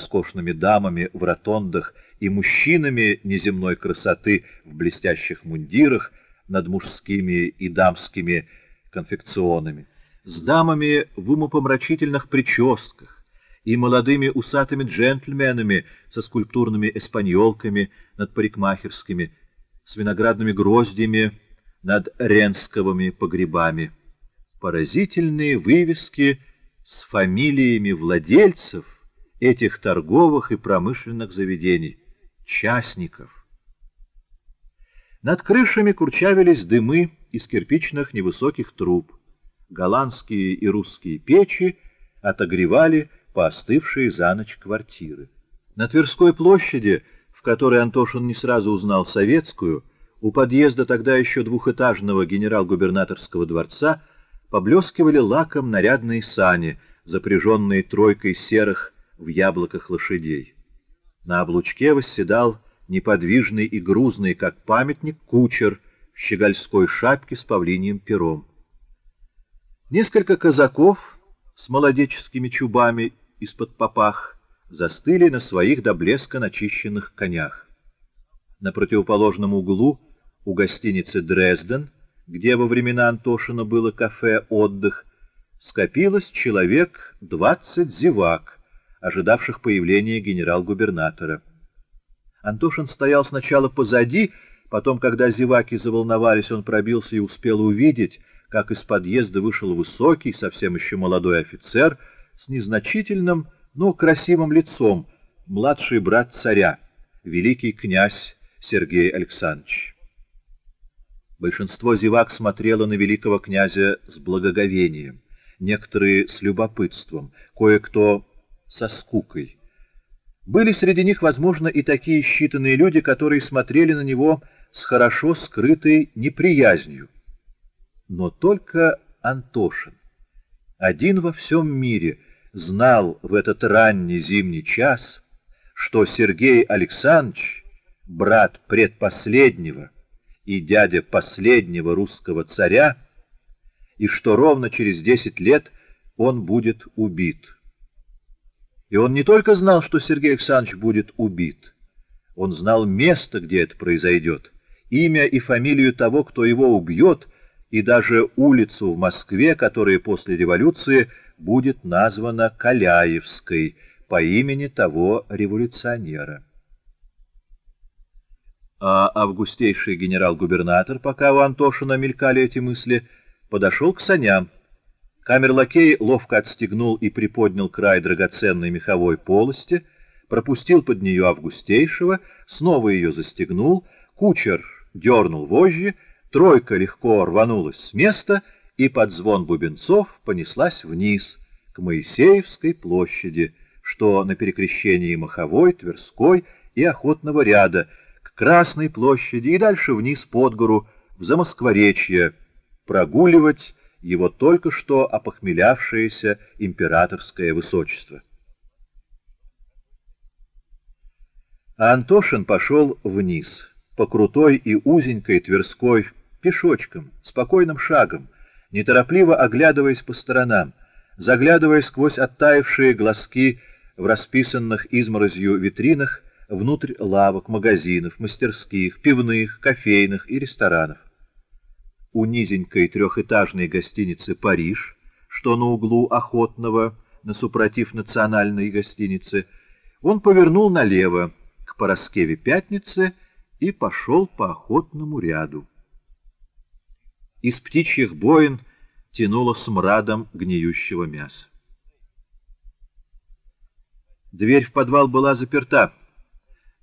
роскошными дамами в ротондах и мужчинами неземной красоты в блестящих мундирах над мужскими и дамскими конфекционами, с дамами в умопомрачительных прическах и молодыми усатыми джентльменами со скульптурными эспаньолками над парикмахерскими, с виноградными гроздями над ренсковыми погребами. Поразительные вывески с фамилиями владельцев этих торговых и промышленных заведений, частников. Над крышами курчавились дымы из кирпичных невысоких труб. Голландские и русские печи отогревали поостывшие за ночь квартиры. На Тверской площади, в которой Антошин не сразу узнал советскую, у подъезда тогда еще двухэтажного генерал-губернаторского дворца поблескивали лаком нарядные сани, запряженные тройкой серых в яблоках лошадей. На облучке восседал неподвижный и грузный, как памятник, кучер в щегольской шапке с павлиньим пером. Несколько казаков с молодеческими чубами из-под попах застыли на своих до блеска начищенных конях. На противоположном углу у гостиницы «Дрезден», где во времена Антошина было кафе «Отдых», скопилось человек двадцать зевак, ожидавших появления генерал-губернатора. Антошин стоял сначала позади, потом, когда зеваки заволновались, он пробился и успел увидеть, как из подъезда вышел высокий, совсем еще молодой офицер с незначительным, но красивым лицом, младший брат царя, великий князь Сергей Александрович. Большинство зевак смотрело на великого князя с благоговением, некоторые с любопытством, кое-кто со скукой. Были среди них, возможно, и такие считанные люди, которые смотрели на него с хорошо скрытой неприязнью. Но только Антошин, один во всем мире, знал в этот ранний зимний час, что Сергей Александрович, брат предпоследнего и дядя последнего русского царя, и что ровно через десять лет он будет убит. И он не только знал, что Сергей Александрович будет убит, он знал место, где это произойдет, имя и фамилию того, кто его убьет, и даже улицу в Москве, которая после революции будет названа Каляевской по имени того революционера. А августейший генерал-губернатор, пока у Антошина мелькали эти мысли, подошел к саням. Камерлакей ловко отстегнул и приподнял край драгоценной меховой полости, пропустил под нее Августейшего, снова ее застегнул, кучер дернул вожжи, тройка легко рванулась с места и под звон бубенцов понеслась вниз, к Моисеевской площади, что на перекрещении Маховой, Тверской и Охотного ряда, к Красной площади и дальше вниз под гору, в Замоскворечье, прогуливать его только что опохмелявшееся императорское высочество. А Антошин пошел вниз, по крутой и узенькой Тверской, пешочком, спокойным шагом, неторопливо оглядываясь по сторонам, заглядывая сквозь оттаившие глазки в расписанных изморозью витринах внутрь лавок, магазинов, мастерских, пивных, кофейных и ресторанов у низенькой трехэтажной гостиницы «Париж», что на углу Охотного, на супротив национальной гостиницы, он повернул налево, к Пороскеве Пятнице, и пошел по охотному ряду. Из птичьих боин тянуло смрадом гниющего мяса. Дверь в подвал была заперта.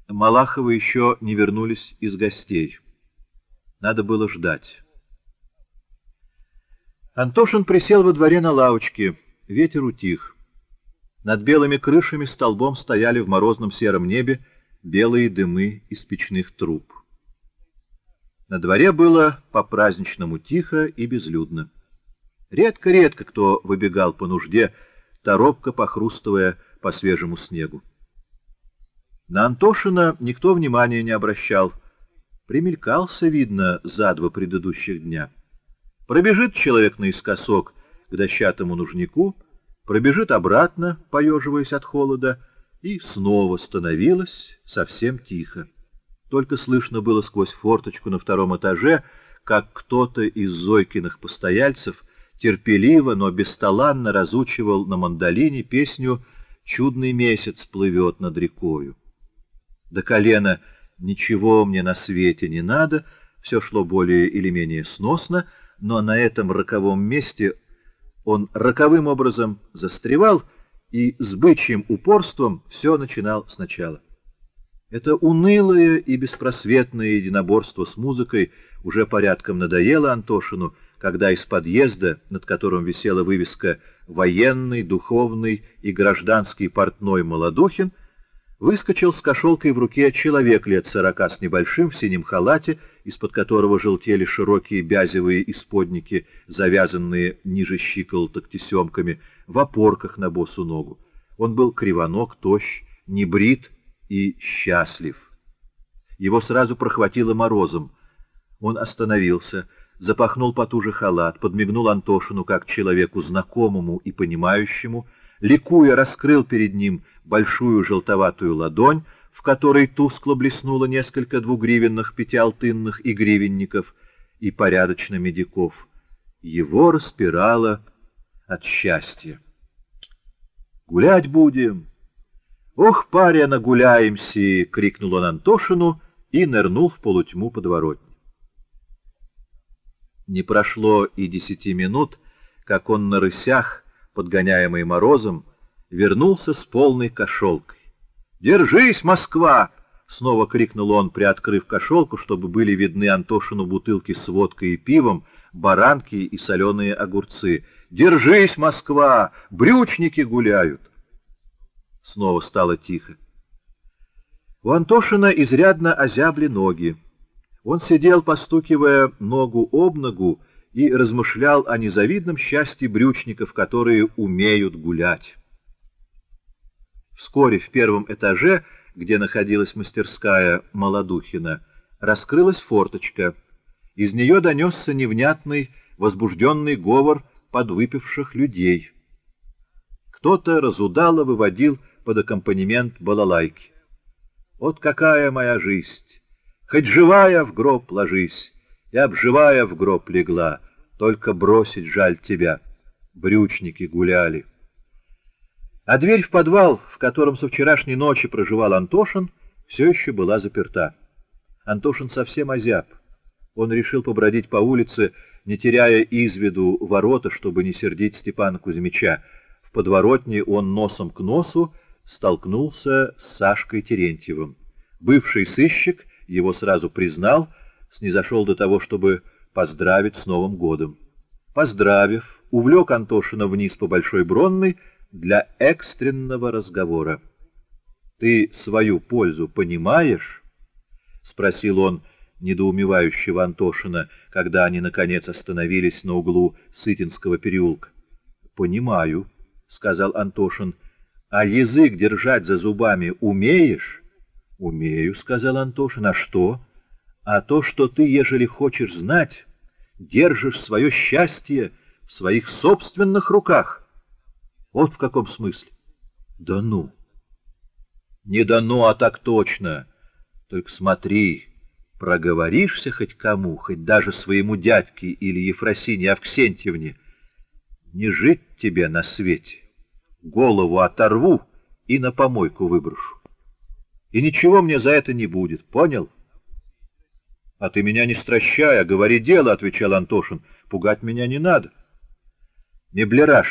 Малаховы еще не вернулись из гостей. Надо было ждать. Антошин присел во дворе на лавочке. Ветер утих. Над белыми крышами столбом стояли в морозном сером небе белые дымы из печных труб. На дворе было по-праздничному тихо и безлюдно. Редко-редко кто выбегал по нужде, торопко похрустывая по свежему снегу. На Антошина никто внимания не обращал. Примелькался, видно, за два предыдущих дня. Пробежит человек наискосок к дощатому нужнику, пробежит обратно, поеживаясь от холода, и снова становилось совсем тихо. Только слышно было сквозь форточку на втором этаже, как кто-то из Зойкиных постояльцев терпеливо, но бесталанно разучивал на мандолине песню «Чудный месяц плывет над рекою». До колена «Ничего мне на свете не надо», все шло более или менее сносно, но на этом роковом месте он роковым образом застревал и с бычьим упорством все начинал сначала. Это унылое и беспросветное единоборство с музыкой уже порядком надоело Антошину, когда из подъезда, над которым висела вывеска «Военный, духовный и гражданский портной Молодухин», выскочил с кошелкой в руке человек лет сорока с небольшим в синем халате, из-под которого желтели широкие бязевые исподники, завязанные ниже щиколоток тесемками, в опорках на босу ногу. Он был кривоног, тощ, небрит и счастлив. Его сразу прохватило морозом. Он остановился, запахнул потуже халат, подмигнул Антошину как человеку знакомому и понимающему, ликуя раскрыл перед ним большую желтоватую ладонь, в которой тускло блеснуло несколько двугривенных пятиалтынных и гривенников и порядочно медиков. Его распирало от счастья. «Гулять будем!» «Ох, паря, нагуляемся!» — крикнул он Антошину и нырнул в полутьму подворотни. Не прошло и десяти минут, как он на рысях, подгоняемый морозом, вернулся с полной кошелкой. «Держись, Москва!» — снова крикнул он, приоткрыв кошелку, чтобы были видны Антошину бутылки с водкой и пивом, баранки и соленые огурцы. «Держись, Москва! Брючники гуляют!» Снова стало тихо. У Антошина изрядно озябли ноги. Он сидел, постукивая ногу об ногу, и размышлял о незавидном счастье брючников, которые умеют гулять. Вскоре в первом этаже, где находилась мастерская Молодухина, раскрылась форточка. Из нее донесся невнятный, возбужденный говор подвыпивших людей. Кто-то разудало выводил под аккомпанемент балалайки. «Вот какая моя жизнь! Хоть живая в гроб ложись, и обживая в гроб легла, только бросить жаль тебя». Брючники гуляли. А дверь в подвал, в котором со вчерашней ночи проживал Антошин, все еще была заперта. Антошин совсем озяб. Он решил побродить по улице, не теряя из виду ворота, чтобы не сердить Степана Кузьмича. В подворотне он носом к носу столкнулся с Сашкой Терентьевым. Бывший сыщик его сразу признал, снизошел до того, чтобы поздравить с Новым годом. Поздравив, увлек Антошина вниз по Большой Бронной, для экстренного разговора. «Ты свою пользу понимаешь?» — спросил он недоумевающего Антошина, когда они, наконец, остановились на углу Сытинского переулка. «Понимаю», — сказал Антошин. «А язык держать за зубами умеешь?» «Умею», — сказал Антошин. «А что?» «А то, что ты, ежели хочешь знать, держишь свое счастье в своих собственных руках». Вот в каком смысле. Да ну. Не да ну, а так точно. Только смотри, проговоришься хоть кому, хоть даже своему дядьке или Ефросине Авксентьевне, не жить тебе на свете. Голову оторву и на помойку выброшу. И ничего мне за это не будет, понял? — А ты меня не стращай, а говори дело, — отвечал Антошин. — Пугать меня не надо. Меблераж